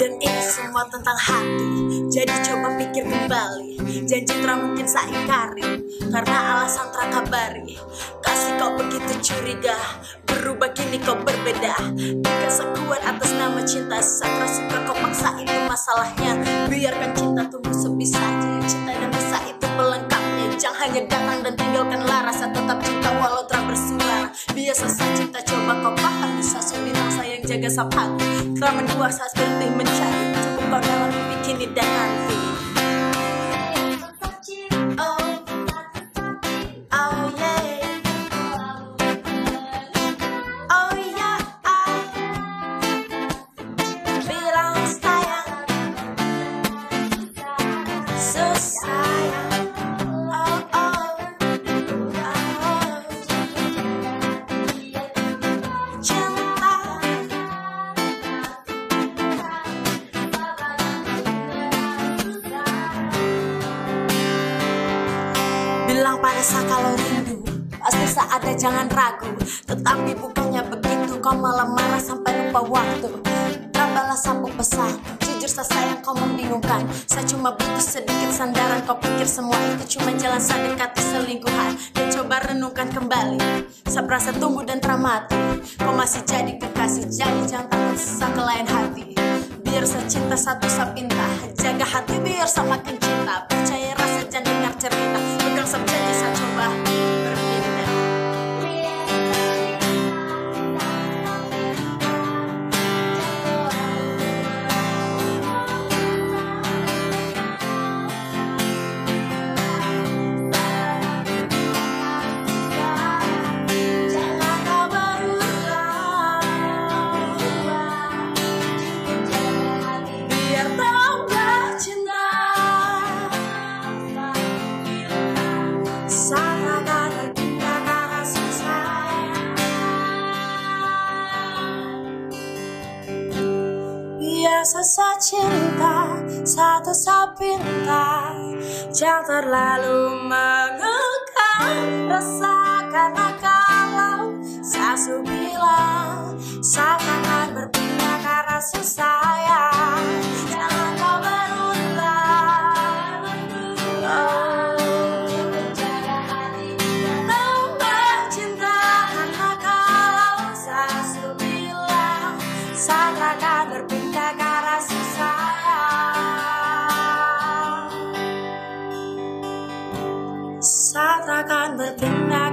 Dan ini semua tentang hati. Jadi coba pikir kembali. Janji tak mungkin saya ingkari. Karena alasan kabari. Kasih kau begitu curiga. Berubah kini kau berbeda. Tidak sekuat atas nama cinta Sakra suka kau paksa itu masalahnya. Biarkan cinta tumbuh sebisanya Cinta dan rasa itu pelengkapnya Jangan hanya datang dan tinggalkanlah rasa tetap jaga sapa Telah mendua saat berhenti mencari Saya kalau rindu Pasti ada jangan ragu. Tetapi bukannya begitu Kau malah marah sampai lupa waktu. Tak balas pesan Jujur saya sayang kau membingungkan. Saya cuma butuh sedikit sandaran Kau pikir semua itu cuma jalan saya dekati selingkuhan. Dan coba renungkan kembali Saya merasa tumbuh dan teramati Kau masih jadi kekasih Jadi jangan takut ke lain hati. Biar saya cinta satu saya pinta. Jaga hati biar saya makin cinta Biasa cinta satu sapinta Jangan terlalu mengekang Rasa karena kalau Saya bilang akan berpindah karena sayang Jangan kau berulang oh. Saya akan berpindah I got living that